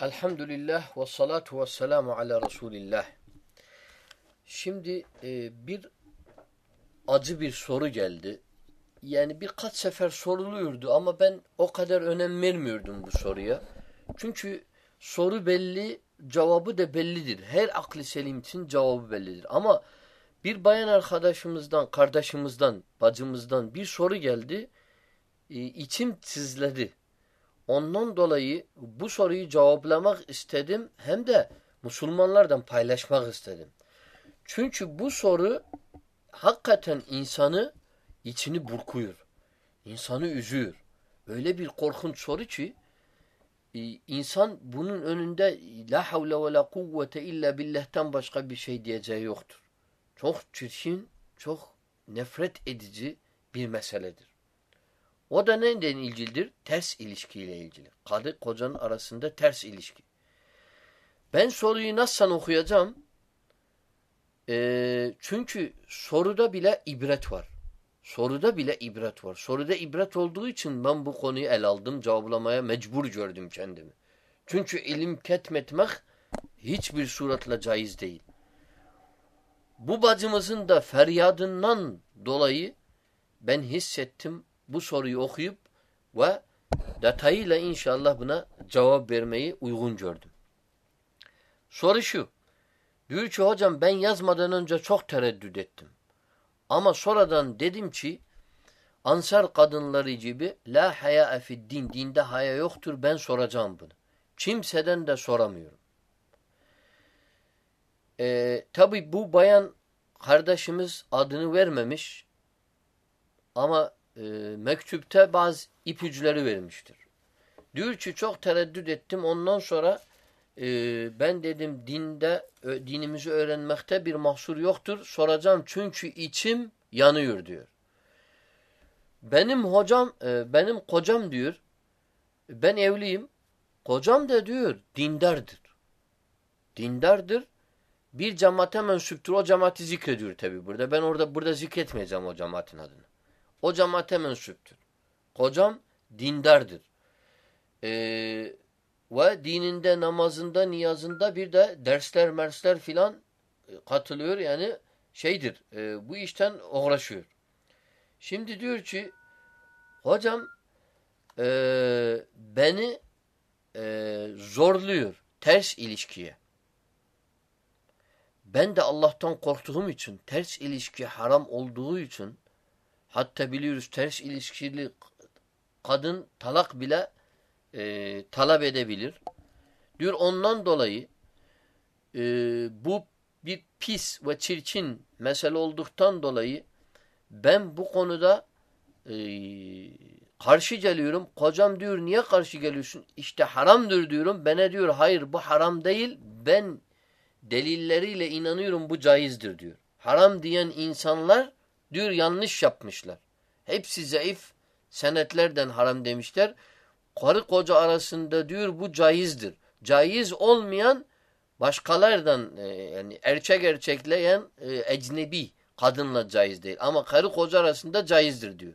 Elhamdülillah ve salatu ve selamu ala Resulillah. Şimdi e, bir acı bir soru geldi. Yani birkaç sefer soruluyordu ama ben o kadar önem vermiyordum bu soruya. Çünkü soru belli, cevabı da bellidir. Her akli selim için cevabı bellidir. Ama bir bayan arkadaşımızdan, kardeşimizden, bacımızdan bir soru geldi. E, içim tizledi. Ondan dolayı bu soruyu cevaplamak istedim hem de Müslümanlardan paylaşmak istedim. Çünkü bu soru hakikaten insanı içini burkuyor. İnsanı üzüyor. Öyle bir korkunç soru ki e, insan bunun önünde la havle ve la kuvvete illa billah'tan başka bir şey diyeceği yoktur. Çok çirkin, çok nefret edici bir meseledir. O da neden ilgilidir? Ters ilişkiyle ilgili. Kadı kocanın arasında ters ilişki. Ben soruyu nasıl okuyacağım? Ee, çünkü soruda bile ibret var. Soruda bile ibret var. Soruda ibret olduğu için ben bu konuyu el aldım. Cevaplamaya mecbur gördüm kendimi. Çünkü ilim ketmetmek hiçbir suratla caiz değil. Bu bacımızın da feryadından dolayı ben hissettim bu soruyu okuyup ve detayıyla inşallah buna cevap vermeyi uygun gördüm. Soru şu. Diyor ki hocam ben yazmadan önce çok tereddüt ettim. Ama sonradan dedim ki Ansar kadınları gibi la haya fid din dinde haya yoktur ben soracağım bunu. Kimseden de soramıyorum. Ee, Tabi bu bayan kardeşimiz adını vermemiş ama e, mektupta bazı ipuçları vermiştir. Diyor ki çok tereddüt ettim ondan sonra e, ben dedim dinde dinimizi öğrenmekte bir mahsur yoktur. Soracağım çünkü içim yanıyor diyor. Benim hocam, e, benim kocam diyor, ben evliyim. Kocam da diyor dindardır. Dindardır. Bir cemaate mensuptur. O cemaati zikrediyor tabi burada. Ben orada burada zikretmeyeceğim o cemaatin adını. O cemaate mensuptur. Kocam dindardır. Ee, ve dininde, namazında, niyazında bir de dersler, mersler filan e, katılıyor. Yani şeydir, e, bu işten uğraşıyor. Şimdi diyor ki, hocam e, beni e, zorluyor ters ilişkiye. Ben de Allah'tan korktuğum için, ters ilişki haram olduğu için Hatta biliyoruz ters ilişkili kadın talak bile e, talep edebilir. Diyor ondan dolayı e, bu bir pis ve çirkin mesele olduktan dolayı ben bu konuda e, karşı geliyorum. Kocam diyor niye karşı geliyorsun? İşte haramdır diyorum. Bana diyor hayır bu haram değil. Ben delilleriyle inanıyorum bu caizdir diyor. Haram diyen insanlar Diyor yanlış yapmışlar. Hepsi zayıf senetlerden haram demişler. Karı koca arasında diyor bu caizdir. Caiz olmayan başkalardan e, yani erkek erkekleyen e, ecnebi kadınla caiz değil. Ama karı koca arasında caizdir diyor.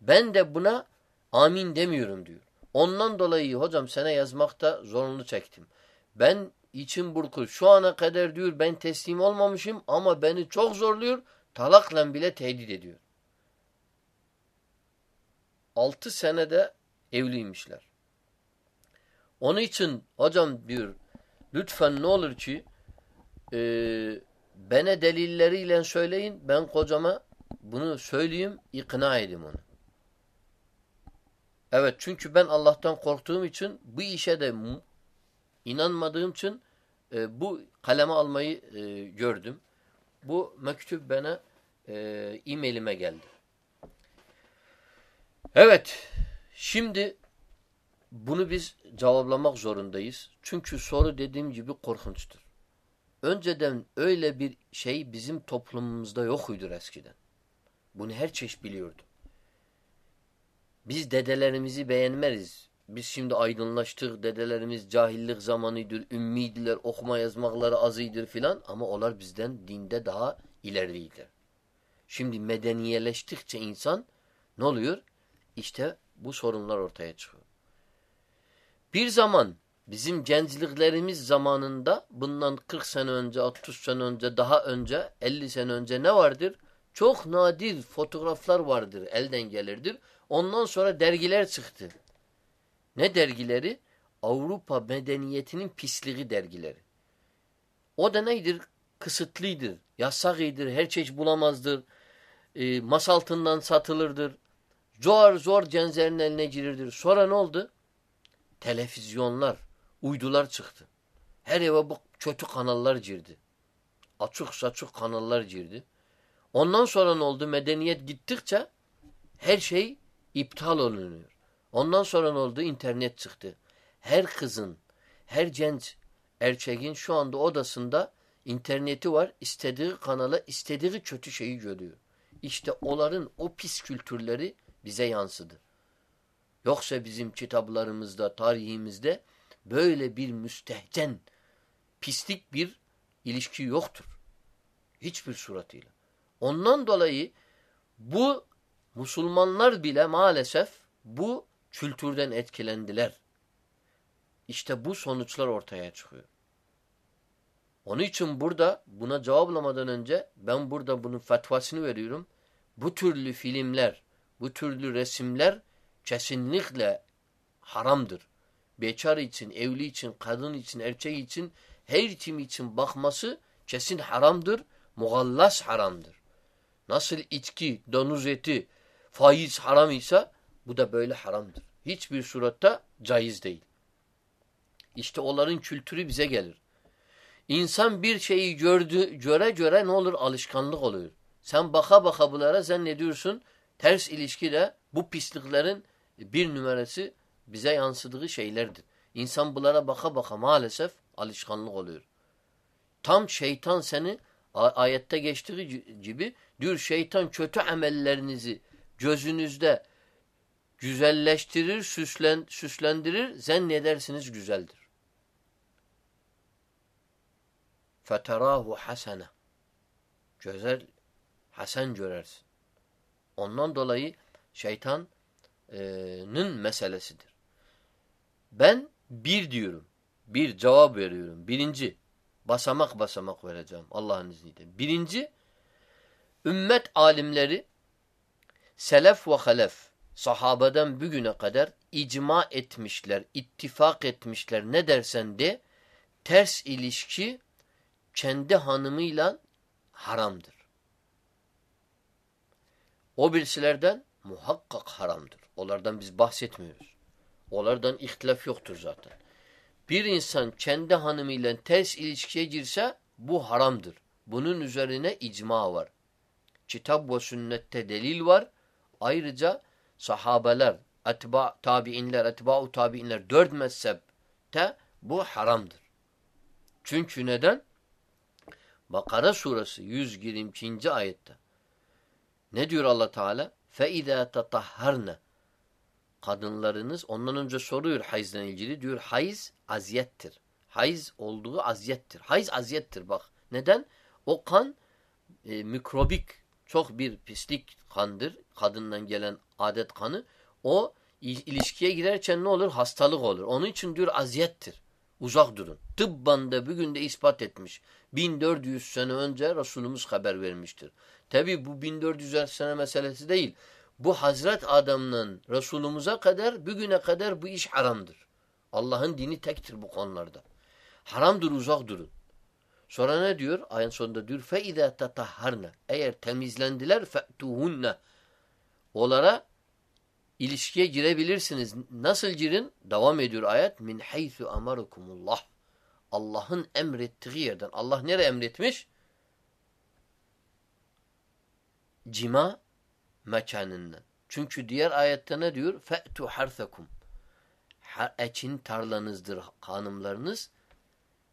Ben de buna amin demiyorum diyor. Ondan dolayı hocam sana yazmakta zorunlu çektim. Ben için burkur. Şu ana kadar diyor ben teslim olmamışım ama beni çok zorluyor. Talakla bile tehdit ediyor. Altı senede evliymişler. Onun için hocam diyor lütfen ne olur ki e, bana delilleriyle söyleyin ben kocama bunu söyleyeyim ikna edeyim onu. Evet çünkü ben Allah'tan korktuğum için bu işe de inanmadığım için e, bu kaleme almayı e, gördüm. Bu mektup bana e, e-mailime geldi. Evet. Şimdi bunu biz cevaplamak zorundayız. Çünkü soru dediğim gibi korkunçtur. Önceden öyle bir şey bizim toplumumuzda yokuydu eskiden. Bunu her çeşit biliyordu. Biz dedelerimizi beğenmeriz. Biz şimdi aydınlaştık. Dedelerimiz cahillik zamanıdır, ümmiydiler, okuma yazmakları azıydır filan. Ama onlar bizden dinde daha ileriydiler. Şimdi medeniyeleştikçe insan ne oluyor? İşte bu sorunlar ortaya çıkıyor. Bir zaman Bizim gençliklerimiz zamanında bundan 40 sene önce, 30 sene önce, daha önce, 50 sene önce ne vardır? Çok nadir fotoğraflar vardır, elden gelirdir. Ondan sonra dergiler çıktı. Ne dergileri? Avrupa medeniyetinin pisliği dergileri. O da neydir? Kısıtlıydır, yasakıdır, her çeşit bulamazdır. E, mas altından satılırdır. Zor zor cenzerin eline girirdir. Sonra ne oldu? Televizyonlar, uydular çıktı. Her eve bu kötü kanallar girdi. Açık saçık kanallar girdi. Ondan sonra ne oldu? Medeniyet gittikçe her şey iptal olunuyor. Ondan sonra ne oldu? İnternet çıktı. Her kızın, her genç erkeğin şu anda odasında interneti var. İstediği kanala, istediği kötü şeyi görüyor. İşte onların o pis kültürleri bize yansıdı. Yoksa bizim kitaplarımızda, tarihimizde böyle bir müstehcen, pislik bir ilişki yoktur. Hiçbir suratıyla. Ondan dolayı bu Müslümanlar bile maalesef bu kültürden etkilendiler. İşte bu sonuçlar ortaya çıkıyor. Onun için burada buna cevaplamadan önce ben burada bunun fetvasını veriyorum. Bu türlü filmler, bu türlü resimler kesinlikle haramdır. Bekar için, evli için, kadın için, erkek için, her kim için bakması kesin haramdır. Mugallas haramdır. Nasıl içki, donuz eti, faiz haram ise bu da böyle haramdır. Hiçbir suratta caiz değil. İşte onların kültürü bize gelir. İnsan bir şeyi gördü, göre göre ne olur? Alışkanlık oluyor. Sen baka baka bunlara sen ne diyorsun? Ters ilişki de bu pisliklerin bir numarası bize yansıdığı şeylerdir. İnsan bunlara baka baka maalesef alışkanlık oluyor. Tam şeytan seni ayette geçtiği gibi diyor şeytan kötü amellerinizi gözünüzde güzelleştirir, süslen, süslendirir, zannedersiniz güzeldir. Feterahu hasene. Güzel, hasen görersin. Ondan dolayı şeytanın meselesidir. Ben bir diyorum. Bir cevap veriyorum. Birinci, basamak basamak vereceğim Allah'ın izniyle. Birinci, ümmet alimleri selef ve halef sahabeden bugüne kadar icma etmişler, ittifak etmişler ne dersen de ters ilişki kendi hanımıyla haramdır. O birisilerden muhakkak haramdır. Onlardan biz bahsetmiyoruz. Onlardan ihtilaf yoktur zaten. Bir insan kendi hanımıyla ters ilişkiye girse bu haramdır. Bunun üzerine icma var. Kitap ve sünnette delil var. Ayrıca sahabeler, etba, tabiinler, etba'u tabiinler dört mezhepte bu haramdır. Çünkü neden? Bakara suresi 122. ayette. Ne diyor Allah Teala? فَاِذَا تَطَهَّرْنَ Kadınlarınız ondan önce soruyor hayızla ilgili. Diyor hayız aziyettir. Hayız olduğu aziyettir. Hayız aziyettir bak. Neden? O kan e, mikrobik çok bir pislik kandır. Kadından gelen adet kanı. O ilişkiye girerken ne olur? Hastalık olur. Onun için diyor aziyettir. Uzak durun. Tıbban da bugün de ispat etmiş. 1400 sene önce Resulümüz haber vermiştir. Tabi bu 1400 sene meselesi değil. Bu Hazret Adam'ın Resulümüze kadar bugüne kadar bu iş haramdır. Allah'ın dini tektir bu konularda. Haramdır uzak durun. Sonra ne diyor? Ayın sonunda diyor فَاِذَا تَطَهَّرْنَ Eğer temizlendiler فَأْتُهُنَّ Onlara ilişkiye girebilirsiniz. Nasıl girin? Devam ediyor ayet. Min haythu amarukumullah. Allah'ın emrettiği yerden. Allah nereye emretmiş? Cima mekanından. Çünkü diğer ayette ne diyor? Fe'tu harthakum. Ekin tarlanızdır hanımlarınız.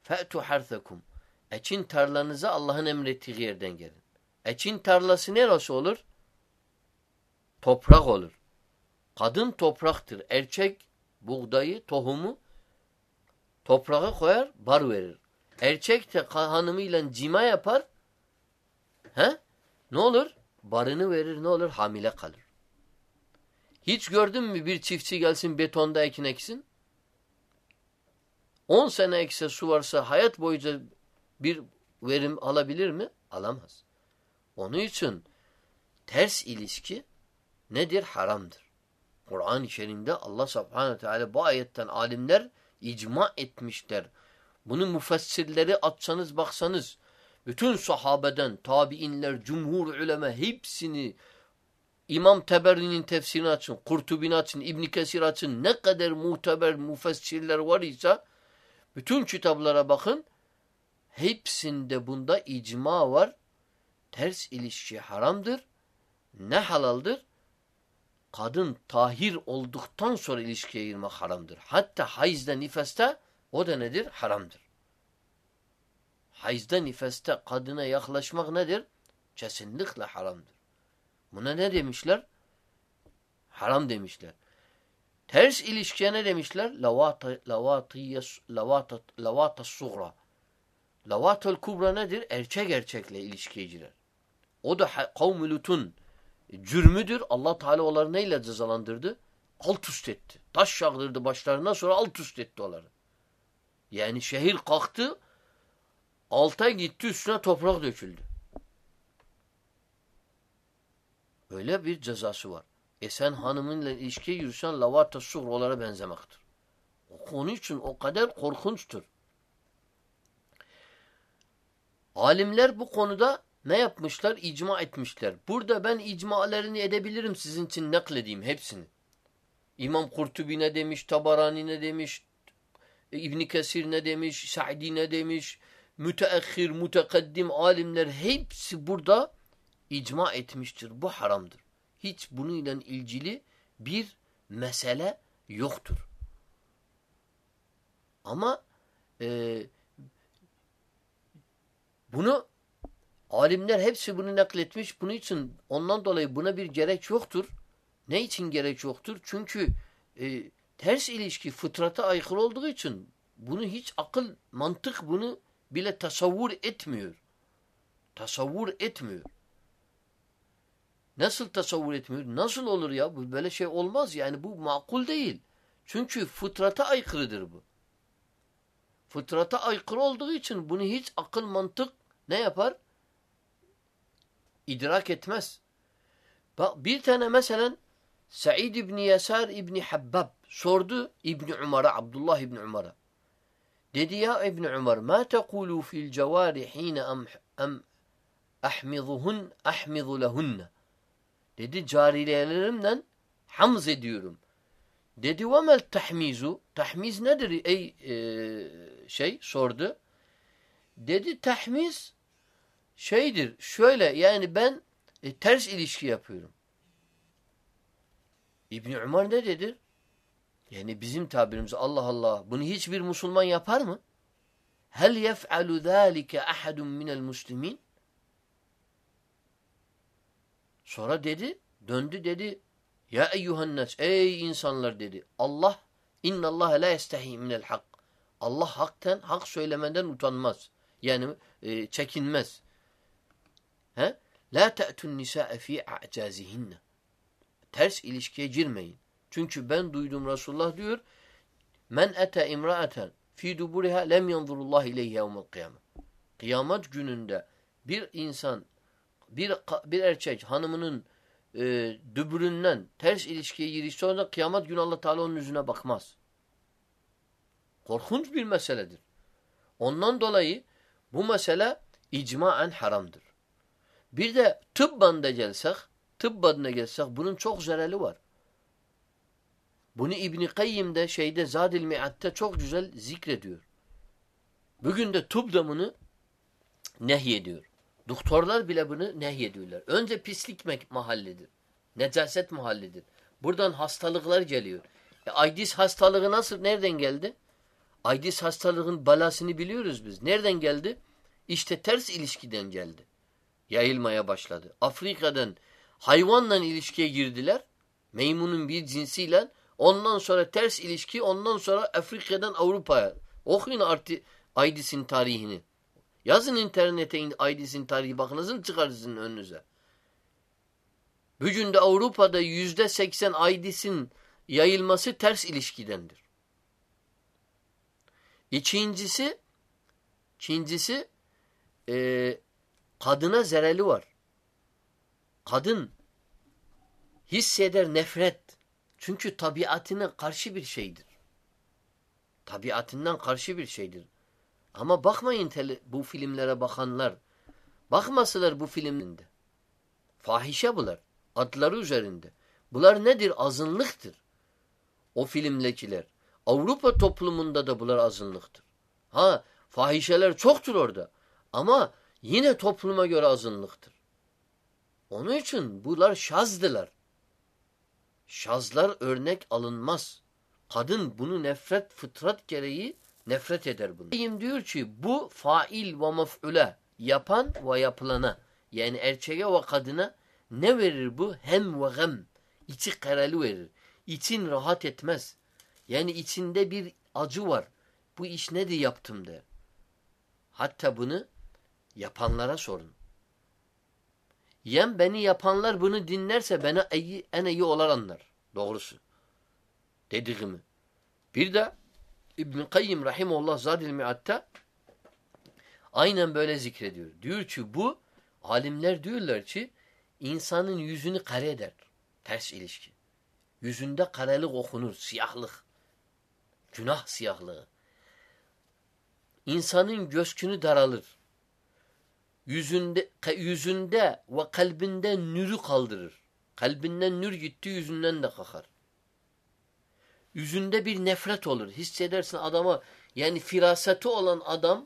Fe'tu harthakum. Ekin tarlanıza Allah'ın emrettiği yerden gelin. Ekin tarlası neresi olur? Toprak olur. Kadın topraktır. Erkek buğdayı, tohumu toprağa koyar, bar verir. Erkek de hanımıyla cima yapar. He? Ne olur? Barını verir ne olur? Hamile kalır. Hiç gördün mü bir çiftçi gelsin betonda ekin eksin? 10 sene ekse su varsa hayat boyunca bir verim alabilir mi? Alamaz. Onun için ters ilişki nedir? Haramdır. Kur'an-ı Kerim'de Allah subhanehu teala bu ayetten alimler icma etmişler. Bunu müfessirleri atsanız baksanız bütün sahabeden, tabiinler, cumhur ulema hepsini İmam Teberri'nin tefsirini açın, Kurtubi'ni açın, İbn Kesir açın. Ne kadar muteber müfessirler var ise bütün kitaplara bakın. Hepsinde bunda icma var. Ters ilişki haramdır. Ne halaldır? Kadın tahir olduktan sonra ilişkiye girmek haramdır. Hatta hayızda nifeste o da nedir? Haramdır. Hayızda nifeste kadına yaklaşmak nedir? Kesinlikle haramdır. Buna ne demişler? Haram demişler. Ters ilişkiye ne demişler? Lavata sugra. Lavatel kubra nedir? Erkek erkekle ilişkiye. O da kavm-ı Lut'un cürmüdür. Allah Teala onları neyle cezalandırdı? Alt üst etti. Taş yağdırdı başlarına sonra alt üst etti onları. Yani şehir kalktı, alta gitti üstüne toprak döküldü. Öyle bir cezası var. E sen hanımınla ilişkiye yürüsen lavata suğrolara benzemektir. Onun için o kadar korkunçtur. Alimler bu konuda ne yapmışlar? İcma etmişler. Burada ben icmalarını edebilirim sizin için nakledeyim hepsini. İmam Kurtubi ne demiş, Tabarani ne demiş, İbni Kesir ne demiş, Sa'di ne demiş, müteahhir, mütekaddim alimler hepsi burada icma etmiştir. Bu haramdır. Hiç bununla ilgili bir mesele yoktur. Ama e, bunu alimler hepsi bunu nakletmiş. Bunun için ondan dolayı buna bir gerek yoktur. Ne için gerek yoktur? Çünkü e, ters ilişki fıtrata aykırı olduğu için bunu hiç akıl, mantık bunu bile tasavvur etmiyor. Tasavvur etmiyor. Nasıl tasavvur etmiyor? Nasıl olur ya? Bu böyle şey olmaz yani bu makul değil. Çünkü fıtrata aykırıdır bu. Fıtrata aykırı olduğu için bunu hiç akıl mantık ne yapar? İdrak etmez. Bak bir tane mesela Said İbni Yasar İbni Habbab sordu İbni Umar'a, Abdullah İbni Umar'a. Dedi ya İbni Umar, ma tekulu fil cevari hine em ahmizuhun ahmizu lehunne. Dedi cariyelerimden hamz ediyorum. Dedi ve mel tahmizu? Tahmiz nedir ey e, şey sordu. Dedi tahmiz şeydir şöyle yani ben e, ters ilişki yapıyorum. İbni Umar ne dedi? Yani bizim tabirimiz Allah Allah bunu hiçbir Müslüman yapar mı? Hel yef'alu zâlike ahadun minel muslimin? Sonra dedi, döndü dedi, ya eyyuhannas, ey insanlar dedi. Allah, innallâhe la yestehi minel hak. Allah hakten, hak söylemeden utanmaz. Yani e, çekinmez. He? La te'tun nisa'e fi a'cazihinne. Ters ilişkiye girmeyin. Çünkü ben duydum Resulullah diyor, men ete imra'aten fi duburiha lem yanzurullah ileyhi yevmel kıyamet. Kıyamet gününde bir insan bir bir erkek hanımının e, dübüründen ters ilişkiye girişse onda kıyamet günü Allah Teala onun yüzüne bakmaz. Korkunç bir meseledir. Ondan dolayı bu mesele icmaen haramdır. Bir de tıbban da gelsek, tıbban da gelsek bunun çok zararı var. Bunu İbn Kayyim de şeyde Zadil Mi'at'te çok güzel zikrediyor. Bugün de tıp da bunu nehyediyor. Doktorlar bile bunu nehyediyorlar. Önce pislik mahallidir. Necaset mahallidir. Buradan hastalıklar geliyor. E, Aydis hastalığı nasıl, nereden geldi? Aydis hastalığın balasını biliyoruz biz. Nereden geldi? İşte ters ilişkiden geldi. Yayılmaya başladı. Afrika'dan hayvanla ilişkiye girdiler. Meymunun bir cinsiyle. Ondan sonra ters ilişki, ondan sonra Afrika'dan Avrupa'ya. Okuyun artık Aydis'in tarihini. Yazın internete Aydis'in tarihi bak nasıl çıkar sizin önünüze. Bugün de Avrupa'da yüzde seksen Aydis'in yayılması ters ilişkidendir. İkincisi ikincisi e, kadına zereli var. Kadın hisseder nefret. Çünkü tabiatına karşı bir şeydir. Tabiatından karşı bir şeydir. Ama bakmayın bu filmlere bakanlar. Bakmasılar bu filminde. Fahişe bunlar. Adları üzerinde. Bunlar nedir? Azınlıktır. O filmlekiler. Avrupa toplumunda da bunlar azınlıktır. Ha fahişeler çoktur orada. Ama yine topluma göre azınlıktır. Onun için bunlar şazdılar. Şazlar örnek alınmaz. Kadın bunu nefret, fıtrat gereği nefret eder bunu. diyor ki bu fail ve mef'ule yapan ve yapılana yani erkeğe ve kadına ne verir bu? Hem ve gem. İçi karalı verir. İçin rahat etmez. Yani içinde bir acı var. Bu iş ne diye yaptım der. Hatta bunu yapanlara sorun. Yem beni yapanlar bunu dinlerse bana iyi, en iyi olar anlar. Doğrusu. Dediğimi. Bir de İbn-i Kayyim Rahimullah Zadil Mi'atta aynen böyle zikrediyor. Diyor ki bu alimler diyorlar ki insanın yüzünü kare eder. Ters ilişki. Yüzünde karelik okunur, siyahlık. Günah siyahlığı. İnsanın göskünü daralır. Yüzünde, yüzünde ve kalbinde nürü kaldırır. Kalbinden nür gitti yüzünden de kakar. Yüzünde bir nefret olur. Hissedersin adama yani firaseti olan adam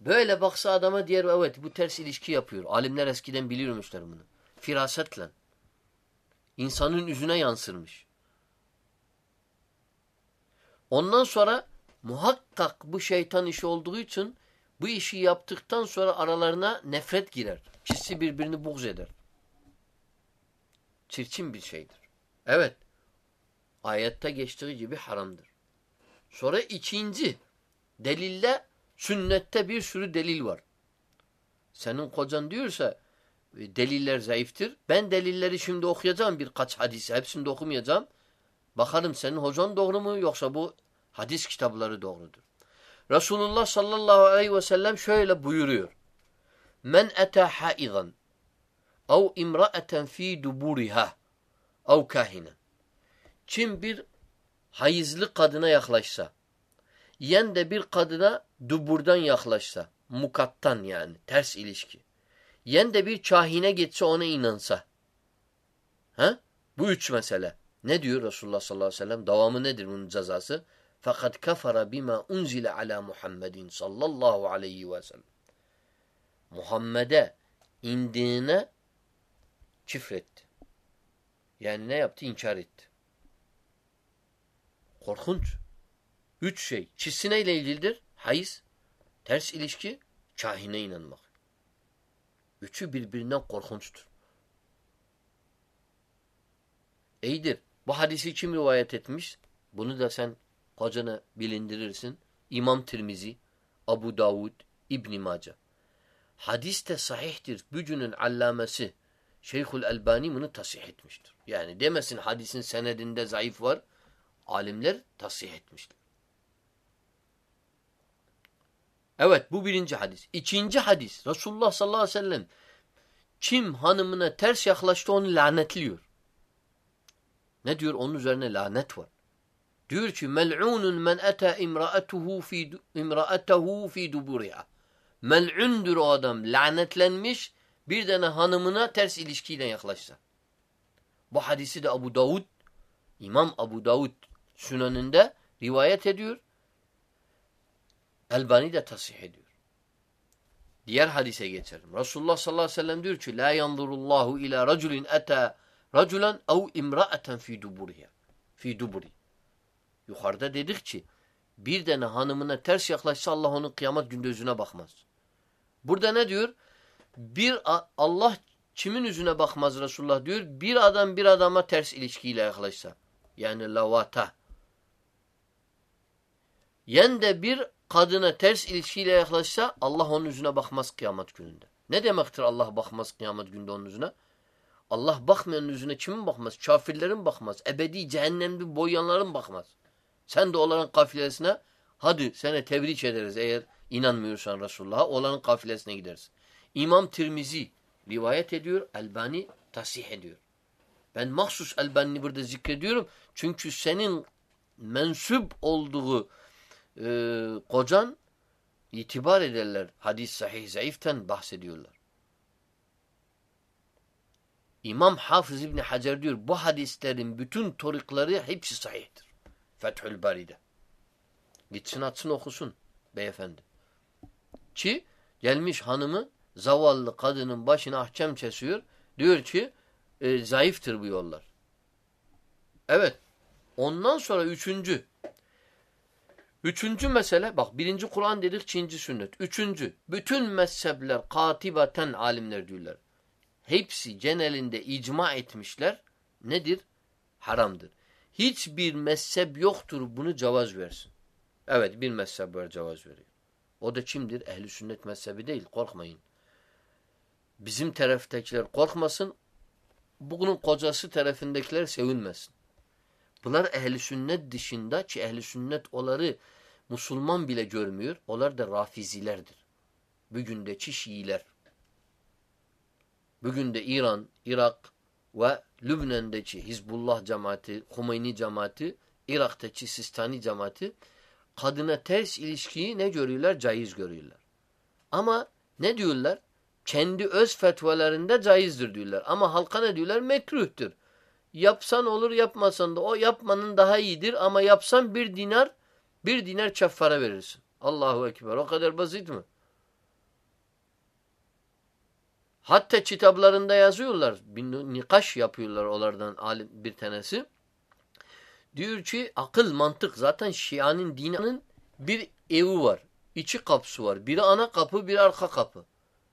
böyle baksa adama diğer evet bu ters ilişki yapıyor. Alimler eskiden biliyormuşlar bunu. Firasetle. İnsanın yüzüne yansırmış. Ondan sonra muhakkak bu şeytan işi olduğu için bu işi yaptıktan sonra aralarına nefret girer. Kişi birbirini buğz eder. Çirkin bir şeydir. Evet. Ayette geçtiği gibi haramdır. Sonra ikinci delille sünnette bir sürü delil var. Senin kocan diyorsa e, deliller zayıftır. Ben delilleri şimdi okuyacağım birkaç hadisi. Hepsini de okumayacağım. Bakalım senin hocan doğru mu yoksa bu hadis kitapları doğrudur. Resulullah sallallahu aleyhi ve sellem şöyle buyuruyor. Men ete haidan ev imra'eten fi duburiha ev kahinen. Kim bir hayızlı kadına yaklaşsa, yen de bir kadına duburdan yaklaşsa, mukattan yani, ters ilişki. Yen de bir kahine geçse ona inansa. Ha? Bu üç mesele. Ne diyor Resulullah sallallahu aleyhi ve sellem? Devamı nedir bunun cezası? Fakat kafara bima unzile ala Muhammedin sallallahu aleyhi ve sellem. Muhammed'e indiğine küfretti. Yani ne yaptı? İnkar etti. Korkunç. Üç şey. Çizsi neyle ilgilidir? Hayız, ters ilişki, kahine inanmak. Üçü birbirinden korkunçtur. İyidir. Bu hadisi kim rivayet etmiş? Bunu da sen kocana bilindirirsin. İmam Tirmizi, Abu Davud, İbn Mace. Hadis de sahihtir. Bücünün allamesi Şeyhül Elbani bunu tasih etmiştir. Yani demesin hadisin senedinde zayıf var. Alimler tasih etmişler. Evet bu birinci hadis. İkinci hadis. Resulullah sallallahu aleyhi ve sellem kim hanımına ters yaklaştı onu lanetliyor. Ne diyor? Onun üzerine lanet var. Diyor ki mel'unun men ete imra'atuhu fi imra'atuhu fi duburiha. Mel'undur o adam. Lanetlenmiş bir tane hanımına ters ilişkiyle yaklaşsa. Bu hadisi de Abu Davud İmam Abu Davud Sünan'ında rivayet ediyor. Elbani de tasih ediyor. Diğer hadise geçelim. Resulullah sallallahu aleyhi ve sellem diyor ki La yanzurullahu ila raculin eta raculan ev imra'eten fi duburiha. Fi duburi. Yukarıda dedik ki bir tane hanımına ters yaklaşsa Allah onun kıyamet günde yüzüne bakmaz. Burada ne diyor? Bir Allah kimin yüzüne bakmaz Resulullah diyor? Bir adam bir adama ters ilişkiyle yaklaşsa. Yani lavata. Yen de bir kadına ters ilişkiyle yaklaşsa Allah onun yüzüne bakmaz kıyamet gününde. Ne demektir Allah bakmaz kıyamet gününde onun yüzüne? Allah bakmayan yüzüne kimin bakmaz? Kafirlerin bakmaz. Ebedi cehennemde boyayanların bakmaz. Sen de onların kafilesine Hadi sene tebrik ederiz eğer inanmıyorsan Resulullah'a. Olanın kafilesine gidersin. İmam Tirmizi rivayet ediyor. Elbani tasih ediyor. Ben mahsus Elbani burada zikrediyorum. Çünkü senin mensup olduğu e, kocan itibar ederler. Hadis sahih zayıften bahsediyorlar. İmam Hafız İbni Hacer diyor bu hadislerin bütün torikları hepsi sahihtir. Fethül Bari'de. Gitsin atsın okusun beyefendi. Ki gelmiş hanımı zavallı kadının başına ahkam kesiyor. Diyor ki e, zayıftır bu yollar. Evet. Ondan sonra üçüncü. Üçüncü mesele bak birinci Kur'an dedik ikinci sünnet. Üçüncü. Bütün mezhepler katibaten alimler diyorlar. Hepsi genelinde icma etmişler. Nedir? Haramdır. Hiçbir mezhep yoktur bunu cevaz versin. Evet bir mezhep var cevaz veriyor. O da kimdir? Ehli sünnet mezhebi değil. Korkmayın. Bizim taraftakiler korkmasın. Bugünün kocası tarafındakiler sevinmesin. Bunlar ehli sünnet dışında ki ehli sünnet onları Müslüman bile görmüyor. Onlar da rafizilerdir. Bugün de Şiiler. Bugün de İran, Irak ve Lübnan'daki Hizbullah cemaati, Humeyni cemaati, Irak'taki Sistani cemaati kadına ters ilişkiyi ne görüyorlar? Caiz görüyorlar. Ama ne diyorlar? Kendi öz fetvalarında caizdir diyorlar. Ama halka ne diyorlar? Mekruhtur. Yapsan olur yapmasan da o yapmanın daha iyidir ama yapsan bir dinar bir dinar çeffara verirsin. Allahu Ekber. O kadar basit mi? Hatta kitaplarında yazıyorlar. Bir nikaş yapıyorlar onlardan alim bir tanesi. Diyor ki akıl, mantık zaten Şia'nın dininin bir evi var. İçi kapısı var. Biri ana kapı, biri arka kapı.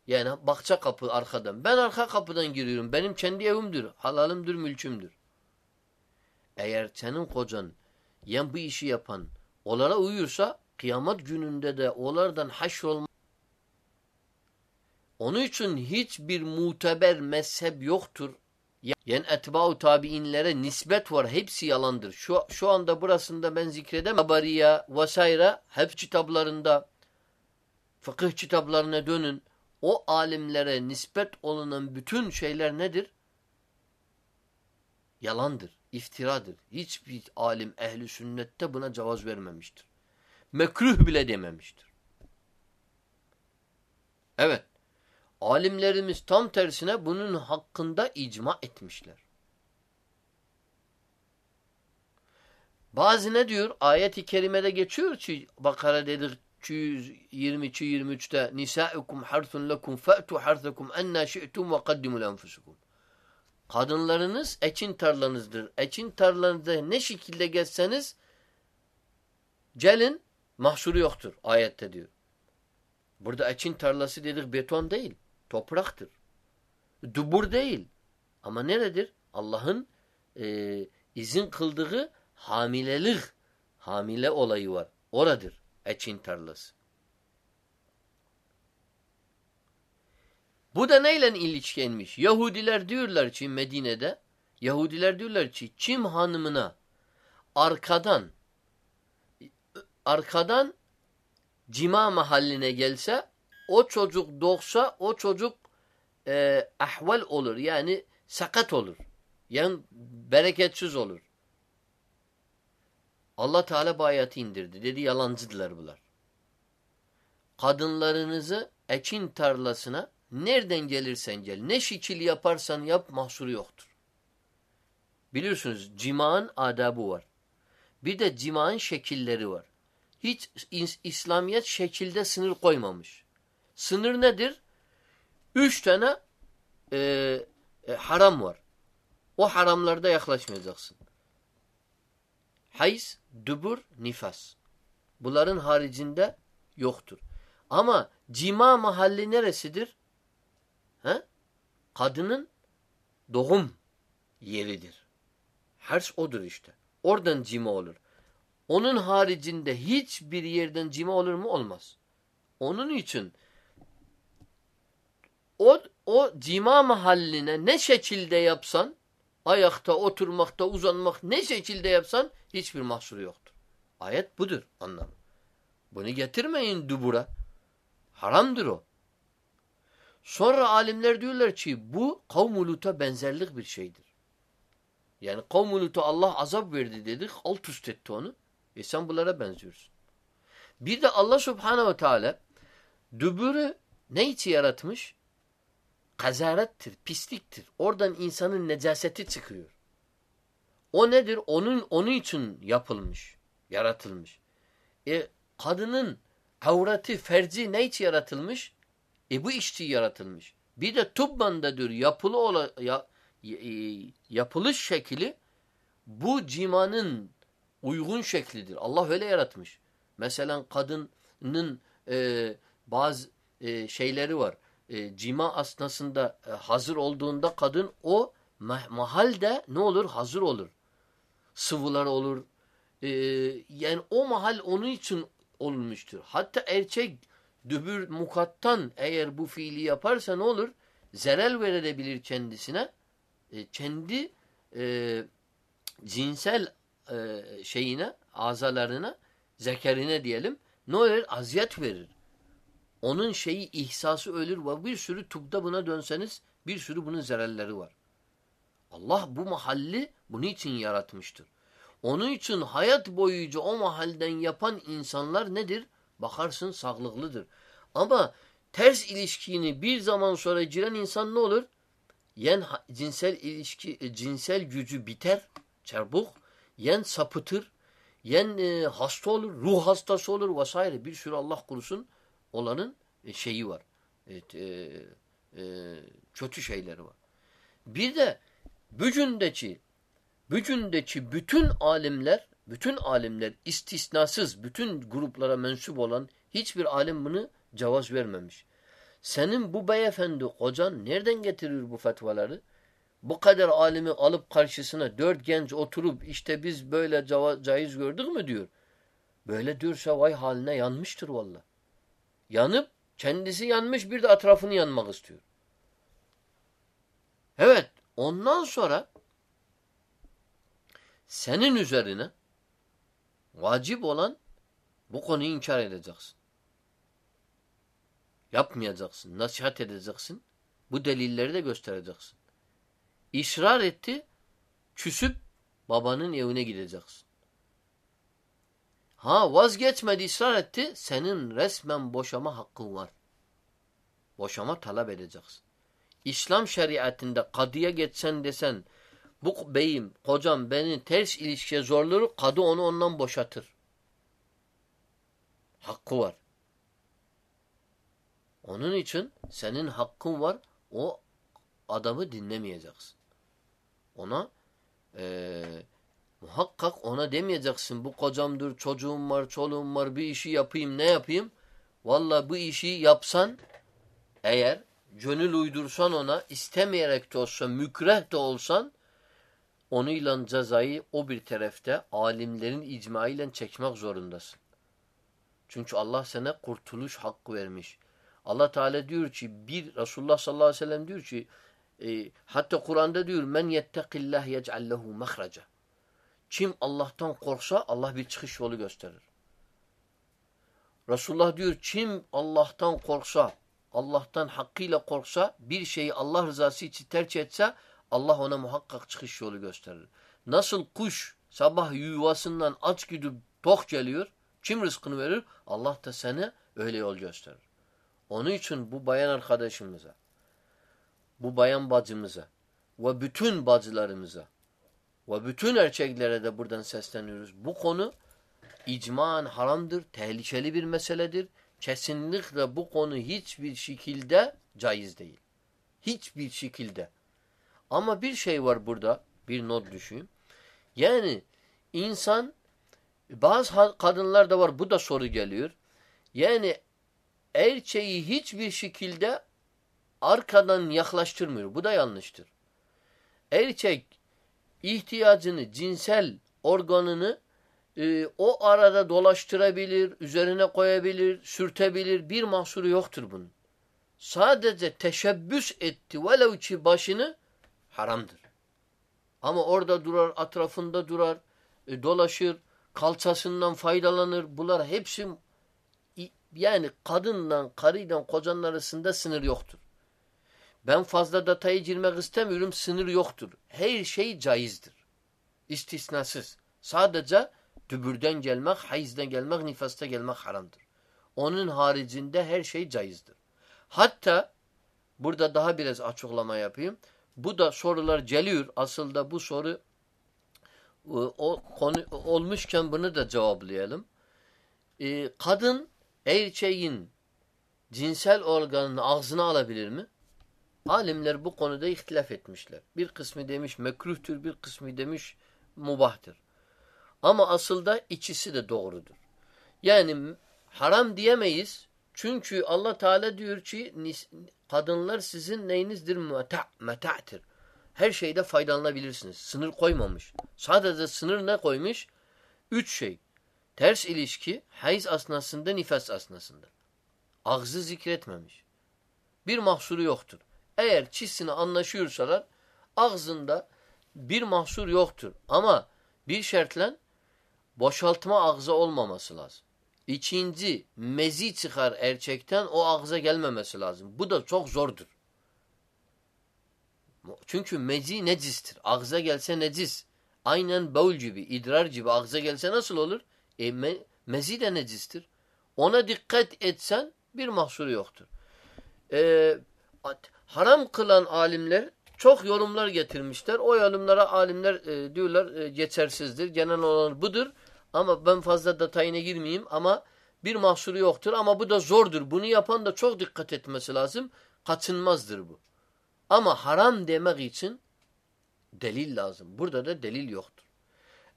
Yani bahçe kapı arkadan. Ben arka kapıdan giriyorum. Benim kendi evimdir. Halalımdır, mülkümdür. Eğer senin kocan yan bu işi yapan onlara uyursa kıyamet gününde de onlardan haşr olma. Onun için hiçbir muteber mezhep yoktur. Yani etba'u tabiinlere nispet var. Hepsi yalandır. Şu, şu anda burasında ben zikredem. Habariya vesaire hep kitaplarında fıkıh kitaplarına dönün. O alimlere nispet olunan bütün şeyler nedir? Yalandır, iftiradır. Hiçbir alim ehli sünnette buna cevaz vermemiştir. Mekruh bile dememiştir. Evet. Alimlerimiz tam tersine bunun hakkında icma etmişler. Bazı ne diyor? Ayet-i kerimede geçiyor ki Bakara dedik 222-23'te Nisa'ukum harthun lekum fe'tu harthakum enna şi'tum ve kaddimu lenfusukum. Kadınlarınız ekin tarlanızdır. Ekin tarlanızda ne şekilde geçseniz gelin mahsuru yoktur ayette diyor. Burada ekin tarlası dedik beton değil. Topraktır. Dubur değil. Ama neredir? Allah'ın e, izin kıldığı hamilelik, hamile olayı var. Oradır ekin tarlası. Bu da neyle ilişkenmiş? Yahudiler diyorlar ki Medine'de, Yahudiler diyorlar ki kim hanımına arkadan arkadan cima mahalline gelse o çocuk doğsa o çocuk e, ahval olur. Yani sakat olur. Yani bereketsiz olur. Allah Teala bu ayeti indirdi. Dedi yalancıdılar bunlar. Kadınlarınızı ekin tarlasına nereden gelirsen gel, ne şekil yaparsan yap mahsuru yoktur. Biliyorsunuz cimağın adabı var. Bir de cimağın şekilleri var. Hiç İslamiyet şekilde sınır koymamış. Sınır nedir? Üç tane e, e, haram var. O haramlarda yaklaşmayacaksın. Hayz, dübur, nifas. Bunların haricinde yoktur. Ama cima mahalli neresidir? He? Kadının doğum yeridir. Hers odur işte. Oradan cima olur. Onun haricinde hiçbir yerden cima olur mu? Olmaz. Onun için o, o cima mahalline ne şekilde yapsan ayakta, oturmakta, uzanmak ne şekilde yapsan hiçbir mahsuru yoktur. Ayet budur anlamı. Bunu getirmeyin dubura. Haramdır o. Sonra alimler diyorlar ki bu kavm benzerlik bir şeydir. Yani kavm Allah azap verdi dedik. Alt üst etti onu. E sen bunlara benziyorsun. Bir de Allah subhanehu ve teala dübürü ne için yaratmış? Kazarettir, pisliktir. Oradan insanın necaseti çıkıyor. O nedir? Onun onun için yapılmış, yaratılmış. E kadının avrati, ferci ne için yaratılmış? E bu işçi yaratılmış. Bir de tubbandadır yapılı ola, ya, e, yapılış şekli bu cimanın uygun şeklidir. Allah öyle yaratmış. Mesela kadının e, bazı e, şeyleri var. E, cima asnasında e, hazır olduğunda kadın o mahalde ne olur? Hazır olur. Sıvılar olur. E, yani o mahal onun için olmuştur. Hatta erkek dübür mukattan eğer bu fiili yaparsa ne olur? Zerel verebilir kendisine. Kendi cinsel şeyine, azalarına, zekerine diyelim ne olur? Aziyet verir. Onun şeyi ihsası ölür ve bir sürü tubda buna dönseniz bir sürü bunun zerelleri var. Allah bu mahalli bunun için yaratmıştır. Onun için hayat boyunca o mahalden yapan insanlar nedir? Bakarsın sağlıklıdır. Ama ters ilişkini bir zaman sonra giren insan ne olur? Yen cinsel ilişki, e, cinsel gücü biter, çabuk. Yen sapıtır. Yen e, hasta olur, ruh hastası olur vesaire. Bir sürü Allah kurusun olanın e, şeyi var. Evet, e, e, kötü şeyleri var. Bir de bücündeki bücündeki bütün alimler bütün alimler istisnasız bütün gruplara mensup olan hiçbir alim bunu cevaz vermemiş. Senin bu beyefendi kocan nereden getiriyor bu fetvaları? Bu kadar alimi alıp karşısına dört genç oturup işte biz böyle caiz gördük mü diyor. Böyle diyorsa vay haline yanmıştır valla. Yanıp kendisi yanmış bir de etrafını yanmak istiyor. Evet ondan sonra senin üzerine vacip olan bu konuyu inkar edeceksin. Yapmayacaksın. Nasihat edeceksin. Bu delilleri de göstereceksin. İsrar etti. Küsüp babanın evine gideceksin. Ha vazgeçmedi ısrar etti. Senin resmen boşama hakkın var. Boşama talep edeceksin. İslam şeriatinde kadıya geçsen desen bu beyim, kocam beni ters ilişkiye zorluyor, kadı onu ondan boşatır. Hakkı var. Onun için senin hakkın var. O adamı dinlemeyeceksin. Ona e, muhakkak ona demeyeceksin bu kocamdır, çocuğum var, çoluğum var, bir işi yapayım, ne yapayım? Valla bu işi yapsan eğer gönül uydursan ona istemeyerek de olsa, mükreh de olsan onunla cezayı o bir tarafta alimlerin icmaıyla çekmek zorundasın. Çünkü Allah sana kurtuluş hakkı vermiş. Allah Teala diyor ki bir Resulullah sallallahu aleyhi ve sellem diyor ki e, hatta Kur'an'da diyor men yettekillah yec'al lehu mahraca. Kim Allah'tan korksa Allah bir çıkış yolu gösterir. Resulullah diyor kim Allah'tan korksa, Allah'tan hakkıyla korksa, bir şeyi Allah rızası için tercih etse Allah ona muhakkak çıkış yolu gösterir. Nasıl kuş sabah yuvasından aç gidip tok geliyor, kim rızkını verir? Allah da sana öyle yol gösterir. Onun için bu bayan arkadaşımıza, bu bayan bacımıza ve bütün bacılarımıza ve bütün erkeklere de buradan sesleniyoruz. Bu konu icman haramdır, tehlikeli bir meseledir. Kesinlikle bu konu hiçbir şekilde caiz değil. Hiçbir şekilde. Ama bir şey var burada, bir not düşeyim. Yani insan, bazı kadınlar da var, bu da soru geliyor. Yani erkeği hiçbir şekilde arkadan yaklaştırmıyor. Bu da yanlıştır. Erkek ihtiyacını, cinsel organını e, o arada dolaştırabilir, üzerine koyabilir, sürtebilir. Bir mahsuru yoktur bunun. Sadece teşebbüs etti velev ki başını haramdır. Ama orada durar, etrafında durar, e, dolaşır, kalçasından faydalanır. Bunlar hepsi yani kadınla, karıyla, kocanın arasında sınır yoktur. Ben fazla detaya girmek istemiyorum. Sınır yoktur. Her şey caizdir. İstisnasız. Sadece dübürden gelmek, hayızdan gelmek, nifasta gelmek haramdır. Onun haricinde her şey caizdir. Hatta burada daha biraz açıklama yapayım. Bu da sorular geliyor. Asıl da bu soru e, o konu olmuşken bunu da cevaplayalım. Ee, kadın erkeğin cinsel organını ağzına alabilir mi? Alimler bu konuda ihtilaf etmişler. Bir kısmı demiş mekruhtur, bir kısmı demiş mubahtır. Ama asılda ikisi de doğrudur. Yani haram diyemeyiz. Çünkü Allah Teala diyor ki kadınlar sizin neyinizdir? Meta, meta'tir. Her şeyde faydalanabilirsiniz. Sınır koymamış. Sadece sınır ne koymuş? Üç şey. Ters ilişki, hayız asnasında, nifas asnasında. Ağzı zikretmemiş. Bir mahsuru yoktur. Eğer çizsini anlaşıyorsalar ağzında bir mahsur yoktur. Ama bir şartla boşaltma ağza olmaması lazım. İkinci, mezi çıkar erkekten o ağza gelmemesi lazım. Bu da çok zordur. Çünkü mezi necistir. Ağza gelse necis. Aynen bavul gibi, idrar gibi ağza gelse nasıl olur? E, me, mezi de necistir. Ona dikkat etsen bir mahsuru yoktur. E, haram kılan alimler çok yorumlar getirmişler. O yorumlara alimler e, diyorlar e, geçersizdir. Genel olan budur. Ama ben fazla detayına girmeyeyim ama bir mahsuru yoktur. Ama bu da zordur. Bunu yapan da çok dikkat etmesi lazım. Kaçınmazdır bu. Ama haram demek için delil lazım. Burada da delil yoktur.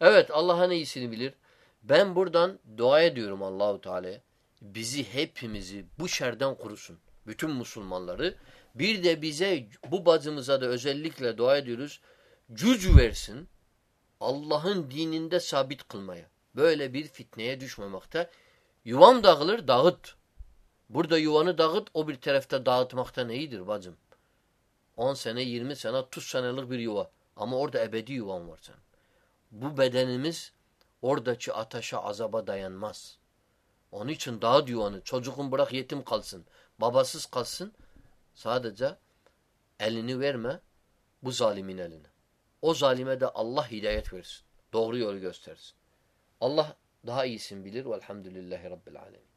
Evet Allah'ın iyisini bilir. Ben buradan dua ediyorum Allahu Teala'ya. Bizi hepimizi bu şerden kurusun. Bütün Müslümanları. Bir de bize bu bacımıza da özellikle dua ediyoruz. Güc versin. Allah'ın dininde sabit kılmaya. Böyle bir fitneye düşmemekte. Yuvan dağılır dağıt. Burada yuvanı dağıt o bir tarafta dağıtmaktan iyidir bacım. 10 sene 20 sene 30 senelik bir yuva. Ama orada ebedi yuvan var sen. Bu bedenimiz oradaki ateşe azaba dayanmaz. Onun için dağıt yuvanı. Çocuğun bırak yetim kalsın. Babasız kalsın. Sadece elini verme bu zalimin eline. O zalime de Allah hidayet versin. Doğru yolu göstersin. Allah daha iyisin bilir. Velhamdülillahi Rabbil Alemin.